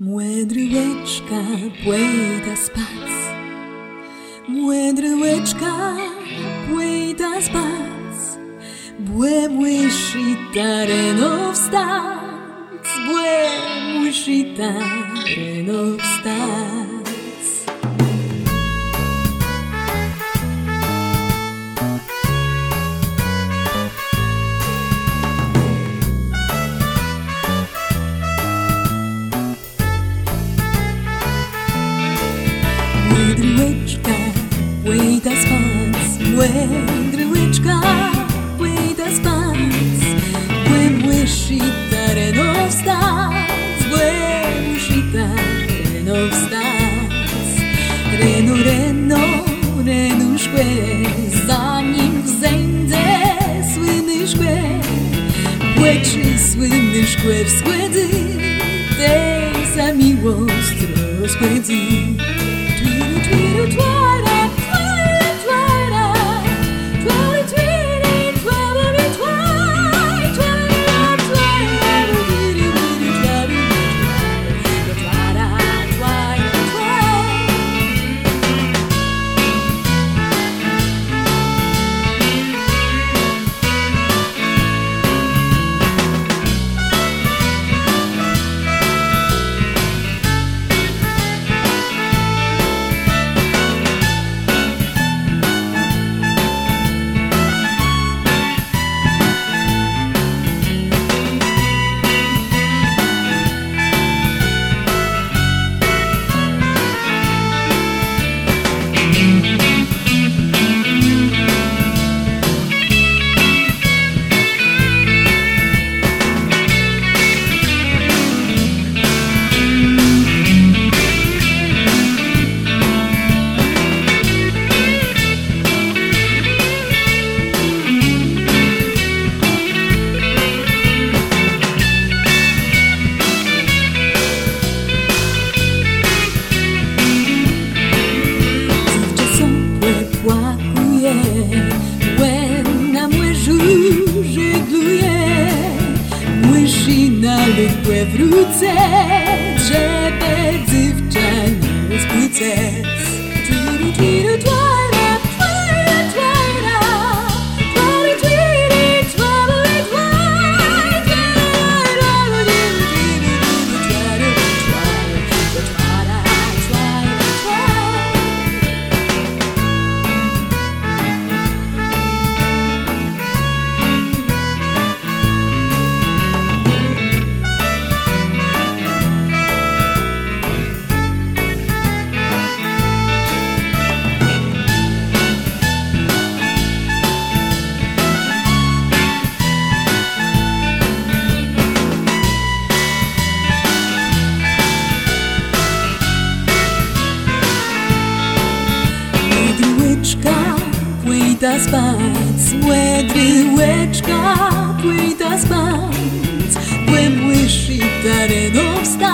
Młodryłeczka płyta spać Młodryłeczka płyta spać Błemłysi tareno wstać. Błemłysi tareno wstać Młodryłeczka płyta spać. Młodryłeczka płyta spać Błemłysi tareno wstać Błemłysi tareno wstać Reno, reno, renuszkłe Zanim wzędzie słyny szkłe Płeczy słyny szkłe w skłedy Tej za miłość rozkłedzi Młyżina lubłe wrócę, żeby dziewcza nie spłycę. Płyta spać, młodryłeczka, płyta spać, błębłyszy tareno wstać.